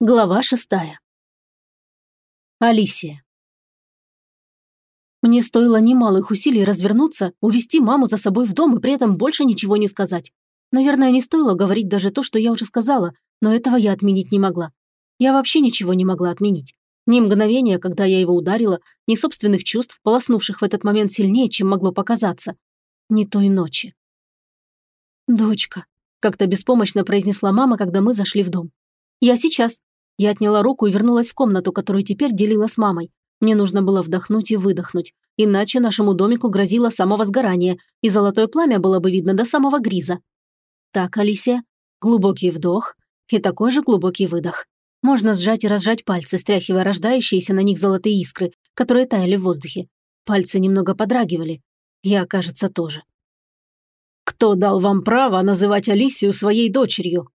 Глава шестая. Алисия. Мне стоило немалых усилий развернуться, увести маму за собой в дом и при этом больше ничего не сказать. Наверное, не стоило говорить даже то, что я уже сказала, но этого я отменить не могла. Я вообще ничего не могла отменить. Ни мгновения, когда я его ударила, ни собственных чувств, полоснувших в этот момент сильнее, чем могло показаться. Ни той ночи. «Дочка», – как-то беспомощно произнесла мама, когда мы зашли в дом. «Я сейчас». Я отняла руку и вернулась в комнату, которую теперь делила с мамой. Мне нужно было вдохнуть и выдохнуть, иначе нашему домику грозило самовозгорание, и золотое пламя было бы видно до самого гриза. Так, Алисия, глубокий вдох и такой же глубокий выдох. Можно сжать и разжать пальцы, стряхивая рождающиеся на них золотые искры, которые таяли в воздухе. Пальцы немного подрагивали. Я, кажется, тоже. «Кто дал вам право называть Алисию своей дочерью?»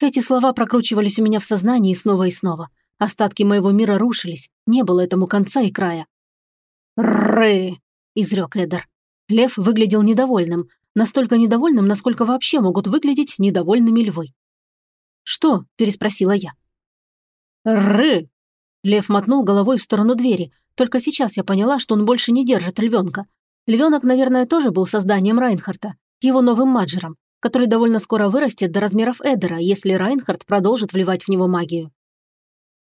Эти слова прокручивались у меня в сознании снова и снова. Остатки моего мира рушились, не было этому конца и края. «Ры!» – изрек Эдер. Лев выглядел недовольным, настолько недовольным, насколько вообще могут выглядеть недовольными львы. «Что?» – переспросила я. «Ры!» Лев мотнул головой в сторону двери. Только сейчас я поняла, что он больше не держит львенка. Львенок, наверное, тоже был созданием Райнхарта, его новым маджером который довольно скоро вырастет до размеров Эдера, если Райнхард продолжит вливать в него магию.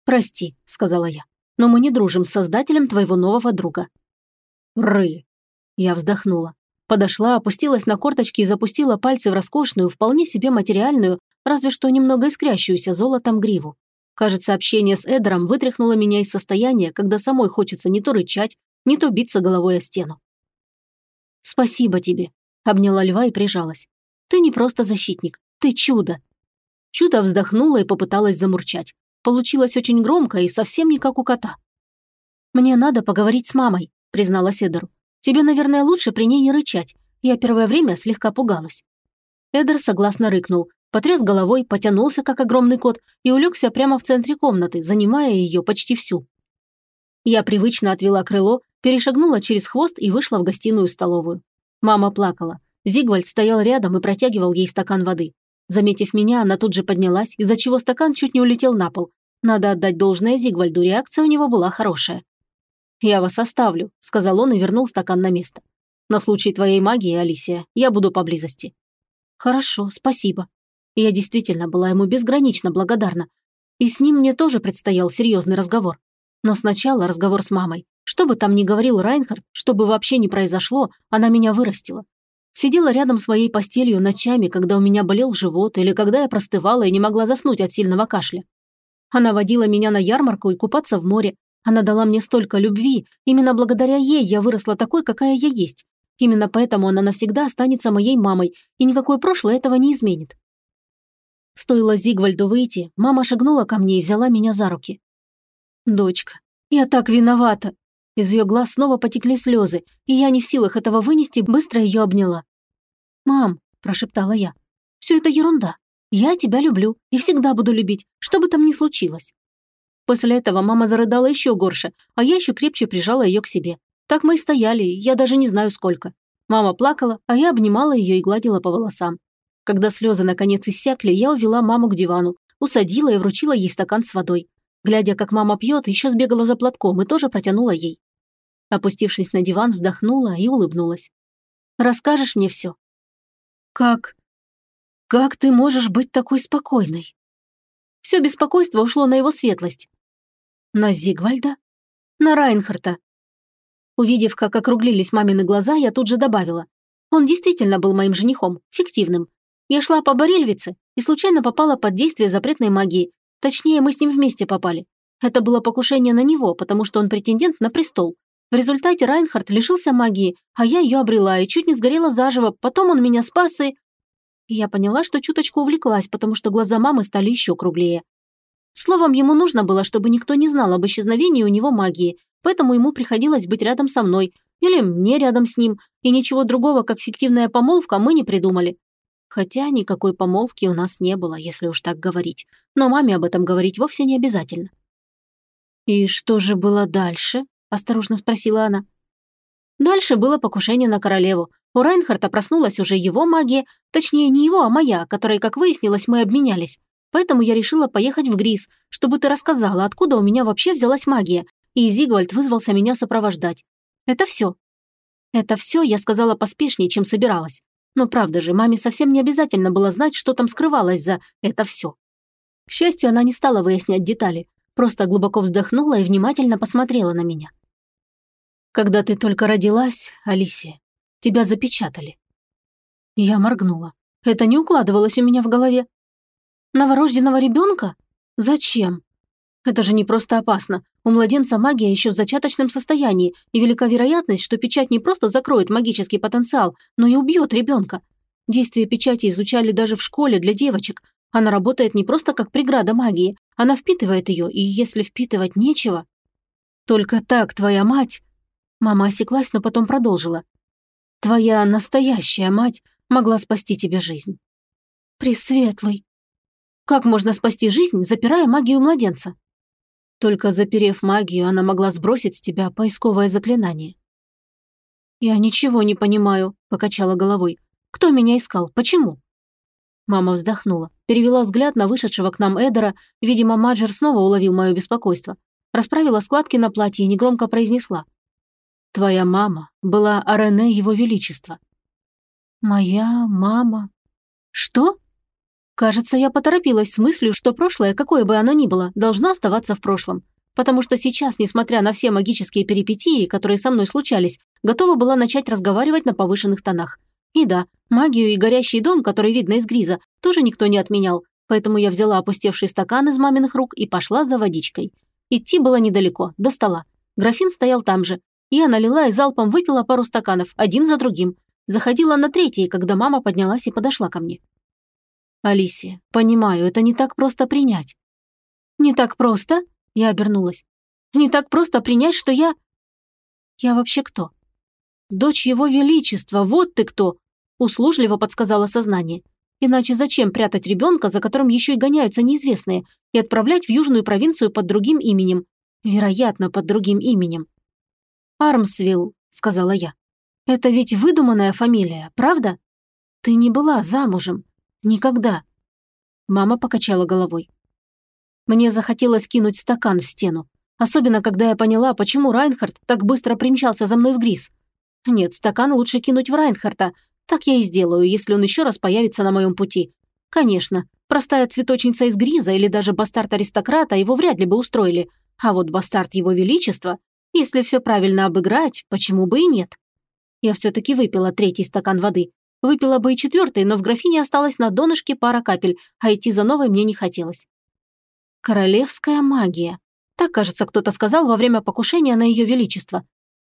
«Прости», — сказала я, — «но мы не дружим с создателем твоего нового друга». «Ры». Я вздохнула. Подошла, опустилась на корточки и запустила пальцы в роскошную, вполне себе материальную, разве что немного искрящуюся золотом гриву. Кажется, общение с Эдером вытряхнуло меня из состояния, когда самой хочется не то рычать, не то биться головой о стену. «Спасибо тебе», — обняла льва и прижалась. Ты не просто защитник, ты чудо. Чудо вздохнула и попыталась замурчать. Получилось очень громко и совсем не как у кота. «Мне надо поговорить с мамой», – признала Эдеру. «Тебе, наверное, лучше при ней не рычать. Я первое время слегка пугалась». Эдер согласно рыкнул, потряс головой, потянулся, как огромный кот, и улегся прямо в центре комнаты, занимая ее почти всю. Я привычно отвела крыло, перешагнула через хвост и вышла в гостиную-столовую. Мама плакала. Зигвальд стоял рядом и протягивал ей стакан воды. Заметив меня, она тут же поднялась, из-за чего стакан чуть не улетел на пол. Надо отдать должное Зигвальду, реакция у него была хорошая. «Я вас оставлю», – сказал он и вернул стакан на место. «На случай твоей магии, Алисия, я буду поблизости». «Хорошо, спасибо». Я действительно была ему безгранично благодарна. И с ним мне тоже предстоял серьезный разговор. Но сначала разговор с мамой. Что бы там ни говорил Райнхард, что бы вообще ни произошло, она меня вырастила. Сидела рядом с моей постелью ночами, когда у меня болел живот или когда я простывала и не могла заснуть от сильного кашля. Она водила меня на ярмарку и купаться в море. Она дала мне столько любви. Именно благодаря ей я выросла такой, какая я есть. Именно поэтому она навсегда останется моей мамой, и никакое прошлое этого не изменит. Стоило Зигвальду выйти, мама шагнула ко мне и взяла меня за руки. «Дочка, я так виновата!» Из ее глаз снова потекли слезы, и я не в силах этого вынести, быстро ее обняла. «Мам», – прошептала я, – «все это ерунда. Я тебя люблю и всегда буду любить, что бы там ни случилось». После этого мама зарыдала еще горше, а я еще крепче прижала ее к себе. Так мы и стояли, я даже не знаю сколько. Мама плакала, а я обнимала ее и гладила по волосам. Когда слезы наконец иссякли, я увела маму к дивану, усадила и вручила ей стакан с водой. Глядя, как мама пьет, еще сбегала за платком и тоже протянула ей. Опустившись на диван, вздохнула и улыбнулась. «Расскажешь мне все?» «Как? Как ты можешь быть такой спокойной?» Все беспокойство ушло на его светлость. На Зигвальда? На Райнхарта. Увидев, как округлились мамины глаза, я тут же добавила. Он действительно был моим женихом, фиктивным. Я шла по Борельвице и случайно попала под действие запретной магии. Точнее, мы с ним вместе попали. Это было покушение на него, потому что он претендент на престол. В результате Райнхард лишился магии, а я ее обрела и чуть не сгорела заживо, потом он меня спас и... и я поняла, что чуточку увлеклась, потому что глаза мамы стали еще круглее. Словом, ему нужно было, чтобы никто не знал об исчезновении у него магии, поэтому ему приходилось быть рядом со мной, или мне рядом с ним, и ничего другого, как фиктивная помолвка, мы не придумали. Хотя никакой помолвки у нас не было, если уж так говорить. Но маме об этом говорить вовсе не обязательно. «И что же было дальше?» осторожно спросила она. Дальше было покушение на королеву. У Райнхарта проснулась уже его магия, точнее не его, а моя, которой, как выяснилось, мы обменялись. Поэтому я решила поехать в Грис, чтобы ты рассказала, откуда у меня вообще взялась магия, и Зигвальд вызвался меня сопровождать. Это все. Это все я сказала поспешнее, чем собиралась. Но правда же, маме совсем не обязательно было знать, что там скрывалось за «это все». К счастью, она не стала выяснять детали, просто глубоко вздохнула и внимательно посмотрела на меня. «Когда ты только родилась, Алисия, тебя запечатали». Я моргнула. Это не укладывалось у меня в голове. Новорожденного ребенка? Зачем? Это же не просто опасно. У младенца магия еще в зачаточном состоянии, и велика вероятность, что печать не просто закроет магический потенциал, но и убьет ребенка. Действие печати изучали даже в школе для девочек. Она работает не просто как преграда магии, она впитывает ее, и если впитывать нечего... Только так твоя мать... Мама осеклась, но потом продолжила. Твоя настоящая мать могла спасти тебе жизнь. Пресветлый. Как можно спасти жизнь, запирая магию младенца? Только заперев магию, она могла сбросить с тебя поисковое заклинание. «Я ничего не понимаю», – покачала головой. «Кто меня искал? Почему?» Мама вздохнула, перевела взгляд на вышедшего к нам Эдера, видимо, Маджер снова уловил мое беспокойство. Расправила складки на платье и негромко произнесла. «Твоя мама была Арене Его Величества». «Моя мама...» «Что?» Кажется, я поторопилась с мыслью, что прошлое, какое бы оно ни было, должно оставаться в прошлом. Потому что сейчас, несмотря на все магические перипетии, которые со мной случались, готова была начать разговаривать на повышенных тонах. И да, магию и горящий дом, который видно из гриза, тоже никто не отменял, поэтому я взяла опустевший стакан из маминых рук и пошла за водичкой. Идти было недалеко, до стола. Графин стоял там же. Я налила и залпом выпила пару стаканов, один за другим. Заходила на третий, когда мама поднялась и подошла ко мне. Алисия, понимаю, это не так просто принять. Не так просто? Я обернулась. Не так просто принять, что я... Я вообще кто? Дочь его величества, вот ты кто! Услужливо подсказала сознание. Иначе зачем прятать ребенка, за которым еще и гоняются неизвестные, и отправлять в южную провинцию под другим именем? Вероятно, под другим именем. «Армсвилл», — сказала я. «Это ведь выдуманная фамилия, правда? Ты не была замужем. Никогда. Мама покачала головой. Мне захотелось кинуть стакан в стену. Особенно, когда я поняла, почему Райнхард так быстро примчался за мной в Грис. Нет, стакан лучше кинуть в Райнхарта. Так я и сделаю, если он еще раз появится на моем пути. Конечно, простая цветочница из Гриза или даже бастард-аристократа его вряд ли бы устроили. А вот бастард его величества, если все правильно обыграть, почему бы и нет? Я все-таки выпила третий стакан воды. Выпила бы и четвертый, но в графине осталось на донышке пара капель, а идти за новой мне не хотелось. Королевская магия. Так, кажется, кто-то сказал во время покушения на ее величество.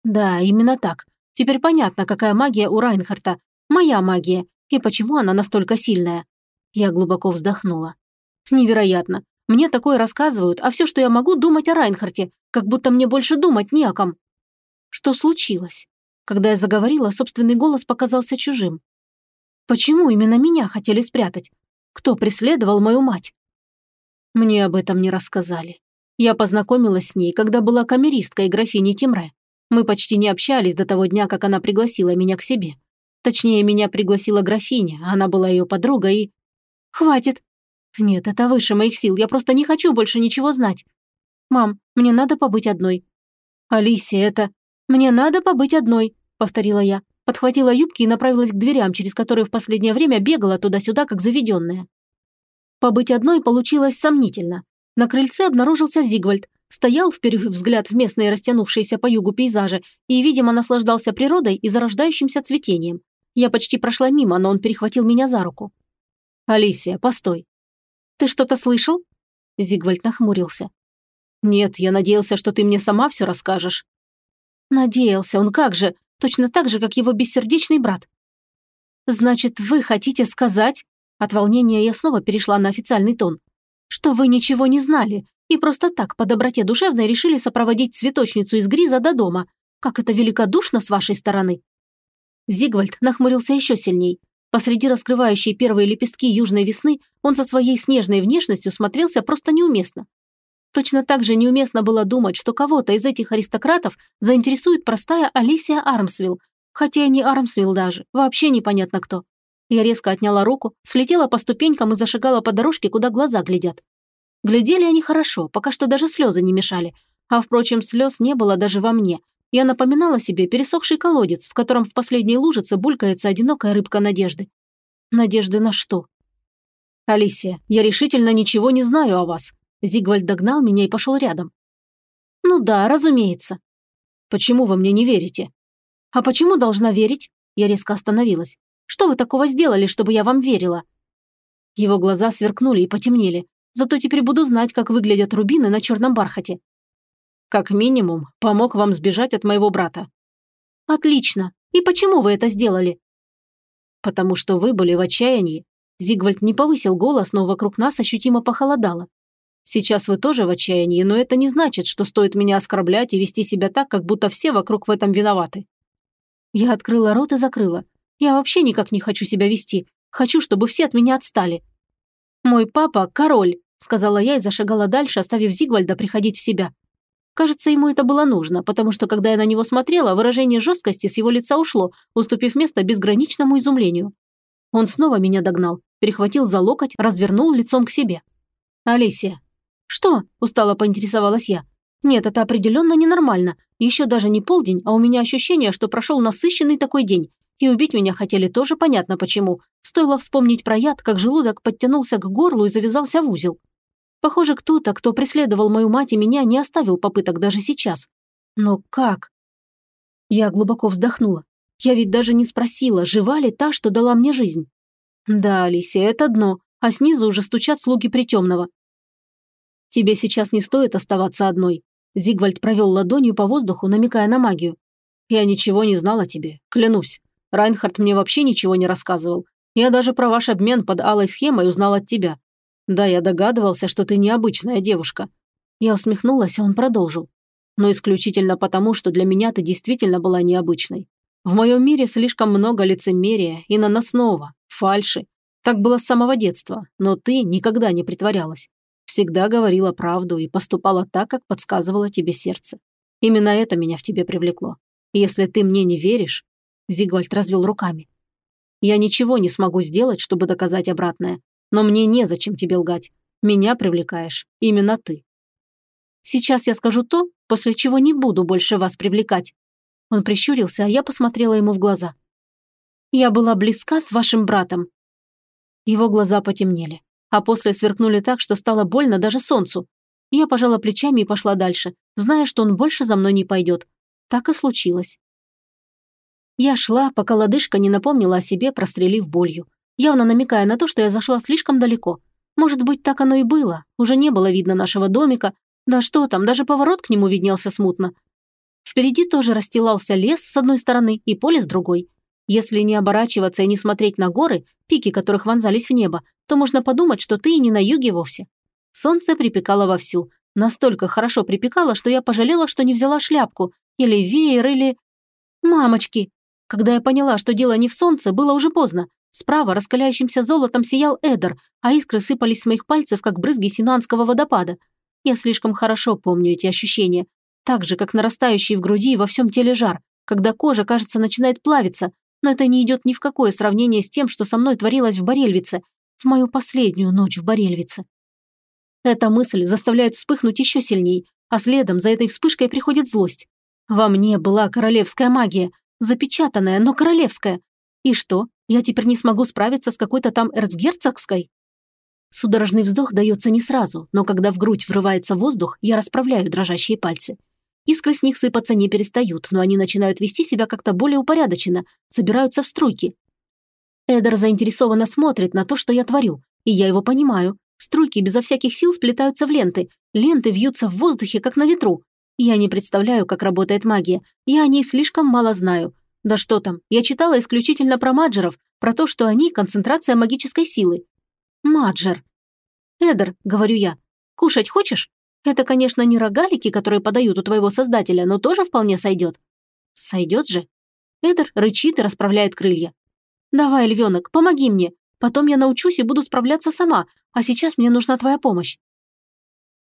Да, именно так. Теперь понятно, какая магия у Райнхарта. Моя магия. И почему она настолько сильная. Я глубоко вздохнула. Невероятно. Мне такое рассказывают, а все, что я могу, думать о Райнхарте, как будто мне больше думать не о ком. Что случилось? Когда я заговорила, собственный голос показался чужим. Почему именно меня хотели спрятать? Кто преследовал мою мать? Мне об этом не рассказали. Я познакомилась с ней, когда была камеристкой графини Тимре. Мы почти не общались до того дня, как она пригласила меня к себе. Точнее, меня пригласила графиня, она была ее подругой и... Хватит. Нет, это выше моих сил, я просто не хочу больше ничего знать. Мам, мне надо побыть одной. Алисия, это... Мне надо побыть одной, повторила я подхватила юбки и направилась к дверям, через которые в последнее время бегала туда-сюда, как заведенная. Побыть одной получилось сомнительно. На крыльце обнаружился Зигвальд, стоял, вперев взгляд в местные растянувшиеся по югу пейзажи и, видимо, наслаждался природой и зарождающимся цветением. Я почти прошла мимо, но он перехватил меня за руку. «Алисия, постой». «Ты что-то слышал?» Зигвальд нахмурился. «Нет, я надеялся, что ты мне сама все расскажешь». «Надеялся, он как же? Точно так же, как его бессердечный брат. «Значит, вы хотите сказать...» От волнения я снова перешла на официальный тон. «Что вы ничего не знали и просто так по доброте душевной решили сопроводить цветочницу из Гриза до дома. Как это великодушно с вашей стороны!» Зигвальд нахмурился еще сильней. Посреди раскрывающей первые лепестки южной весны он со своей снежной внешностью смотрелся просто неуместно. Точно так же неуместно было думать, что кого-то из этих аристократов заинтересует простая Алисия Армсвилл, хотя и не Армсвилл даже, вообще непонятно кто. Я резко отняла руку, слетела по ступенькам и зашагала по дорожке, куда глаза глядят. Глядели они хорошо, пока что даже слезы не мешали. А, впрочем, слез не было даже во мне. Я напоминала себе пересохший колодец, в котором в последней лужице булькается одинокая рыбка надежды. Надежды на что? «Алисия, я решительно ничего не знаю о вас». Зигвальд догнал меня и пошел рядом. «Ну да, разумеется». «Почему вы мне не верите?» «А почему должна верить?» Я резко остановилась. Что вы такого сделали, чтобы я вам верила?» Его глаза сверкнули и потемнели. Зато теперь буду знать, как выглядят рубины на черном бархате. Как минимум, помог вам сбежать от моего брата. Отлично. И почему вы это сделали? Потому что вы были в отчаянии. Зигвальд не повысил голос, но вокруг нас ощутимо похолодало. Сейчас вы тоже в отчаянии, но это не значит, что стоит меня оскорблять и вести себя так, как будто все вокруг в этом виноваты. Я открыла рот и закрыла. Я вообще никак не хочу себя вести. Хочу, чтобы все от меня отстали. Мой папа – король, сказала я и зашагала дальше, оставив Зигвальда приходить в себя. Кажется, ему это было нужно, потому что, когда я на него смотрела, выражение жесткости с его лица ушло, уступив место безграничному изумлению. Он снова меня догнал, перехватил за локоть, развернул лицом к себе. «Алисия». «Что?» – устало поинтересовалась я. «Нет, это определенно ненормально. Еще даже не полдень, а у меня ощущение, что прошел насыщенный такой день. И убить меня хотели тоже понятно почему. Стоило вспомнить про яд, как желудок подтянулся к горлу и завязался в узел. Похоже, кто-то, кто преследовал мою мать и меня, не оставил попыток даже сейчас. Но как? Я глубоко вздохнула. Я ведь даже не спросила, жива ли та, что дала мне жизнь. Да, Алисия, это дно, а снизу уже стучат слуги притемного. Тебе сейчас не стоит оставаться одной. Зигвальд провел ладонью по воздуху, намекая на магию. Я ничего не знал о тебе, клянусь. Райнхард мне вообще ничего не рассказывал. Я даже про ваш обмен под алой схемой узнал от тебя. Да, я догадывался, что ты необычная девушка». Я усмехнулась, а он продолжил. «Но исключительно потому, что для меня ты действительно была необычной. В моем мире слишком много лицемерия и наносного, фальши. Так было с самого детства, но ты никогда не притворялась. Всегда говорила правду и поступала так, как подсказывало тебе сердце. Именно это меня в тебе привлекло. Если ты мне не веришь, Зигвальд развел руками. «Я ничего не смогу сделать, чтобы доказать обратное. Но мне незачем тебе лгать. Меня привлекаешь именно ты». «Сейчас я скажу то, после чего не буду больше вас привлекать». Он прищурился, а я посмотрела ему в глаза. «Я была близка с вашим братом». Его глаза потемнели, а после сверкнули так, что стало больно даже солнцу. Я пожала плечами и пошла дальше, зная, что он больше за мной не пойдет. Так и случилось. Я шла, пока лодыжка не напомнила о себе, прострелив болью, явно намекая на то, что я зашла слишком далеко. Может быть, так оно и было. Уже не было видно нашего домика. Да что там, даже поворот к нему виднелся смутно. Впереди тоже расстилался лес с одной стороны и поле с другой. Если не оборачиваться и не смотреть на горы, пики которых вонзались в небо, то можно подумать, что ты и не на юге вовсе. Солнце припекало вовсю. Настолько хорошо припекало, что я пожалела, что не взяла шляпку. Или веер, или... Мамочки! Когда я поняла, что дело не в солнце, было уже поздно. Справа раскаляющимся золотом сиял Эдер, а искры сыпались с моих пальцев, как брызги синуанского водопада. Я слишком хорошо помню эти ощущения. Так же, как нарастающий в груди и во всем теле жар, когда кожа, кажется, начинает плавиться, но это не идет ни в какое сравнение с тем, что со мной творилось в Борельвице, в мою последнюю ночь в Борельвице. Эта мысль заставляет вспыхнуть еще сильней, а следом за этой вспышкой приходит злость. Во мне была королевская магия, запечатанная, но королевская. И что, я теперь не смогу справиться с какой-то там эрцгерцогской? Судорожный вздох дается не сразу, но когда в грудь врывается воздух, я расправляю дрожащие пальцы. Искры с них сыпаться не перестают, но они начинают вести себя как-то более упорядоченно, собираются в струйки. Эдер заинтересованно смотрит на то, что я творю, и я его понимаю. Струйки безо всяких сил сплетаются в ленты, ленты вьются в воздухе, как на ветру. Я не представляю, как работает магия. Я о ней слишком мало знаю. Да что там, я читала исключительно про маджеров, про то, что они – концентрация магической силы. Маджер. Эдер, говорю я, кушать хочешь? Это, конечно, не рогалики, которые подают у твоего создателя, но тоже вполне сойдет. Сойдет же. Эдер рычит и расправляет крылья. Давай, львенок, помоги мне. Потом я научусь и буду справляться сама, а сейчас мне нужна твоя помощь.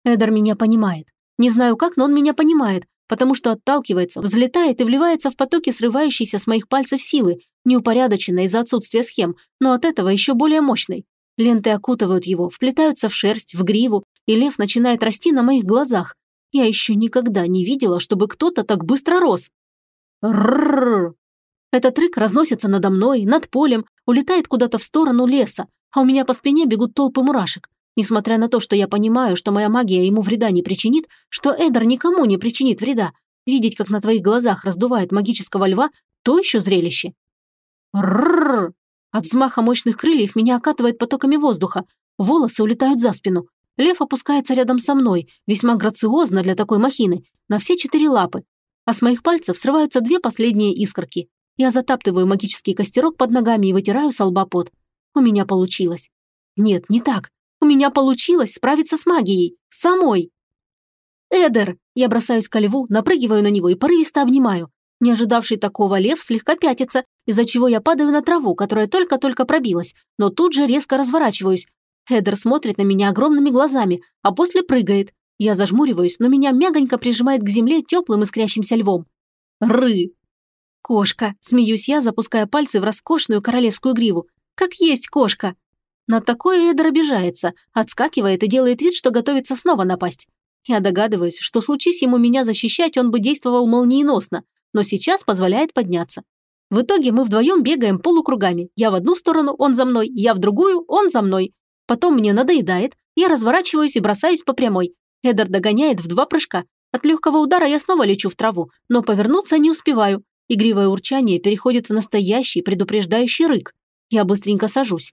Эдер меня понимает. Не знаю как, но он меня понимает, потому что отталкивается, взлетает и вливается в потоки срывающейся с моих пальцев силы, неупорядоченной из-за отсутствия схем, но от этого еще более мощной. Ленты окутывают его, вплетаются в шерсть, в гриву, и лев начинает расти на моих глазах. Я еще никогда не видела, чтобы кто-то так быстро рос. Ррррр. Этот рык разносится надо мной, над полем, улетает куда-то в сторону леса, а у меня по спине бегут толпы мурашек. Несмотря на то, что я понимаю, что моя магия ему вреда не причинит, что Эдер никому не причинит вреда, видеть, как на твоих глазах раздувает магического льва, то еще зрелище. Ррррр. От взмаха мощных крыльев меня окатывает потоками воздуха. Волосы улетают за спину. Лев опускается рядом со мной, весьма грациозно для такой махины, на все четыре лапы. А с моих пальцев срываются две последние искорки. Я затаптываю магический костерок под ногами и вытираю с лба пот. У меня получилось. Нет, не так. У меня получилось справиться с магией. Самой. «Эдер!» Я бросаюсь ко льву, напрыгиваю на него и порывисто обнимаю. Не ожидавший такого лев слегка пятится, из-за чего я падаю на траву, которая только-только пробилась, но тут же резко разворачиваюсь. Эдер смотрит на меня огромными глазами, а после прыгает. Я зажмуриваюсь, но меня мягонько прижимает к земле теплым искрящимся львом. Ры! Кошка, смеюсь я, запуская пальцы в роскошную королевскую гриву. Как есть кошка! На такое Эдер обижается, отскакивает и делает вид, что готовится снова напасть. Я догадываюсь, что случись ему меня защищать, он бы действовал молниеносно, но сейчас позволяет подняться. В итоге мы вдвоем бегаем полукругами. Я в одну сторону, он за мной, я в другую, он за мной. Потом мне надоедает, я разворачиваюсь и бросаюсь по прямой. Эдер догоняет в два прыжка. От легкого удара я снова лечу в траву, но повернуться не успеваю. Игривое урчание переходит в настоящий предупреждающий рык. Я быстренько сажусь.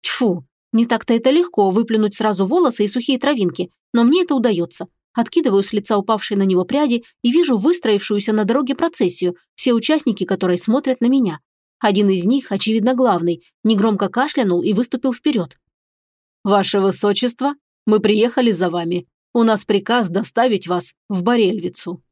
Тьфу, не так-то это легко выплюнуть сразу волосы и сухие травинки, но мне это удается. Откидываю с лица упавшие на него пряди и вижу выстроившуюся на дороге процессию, все участники которой смотрят на меня. Один из них, очевидно главный, негромко кашлянул и выступил вперед. «Ваше Высочество, мы приехали за вами. У нас приказ доставить вас в Борельвицу».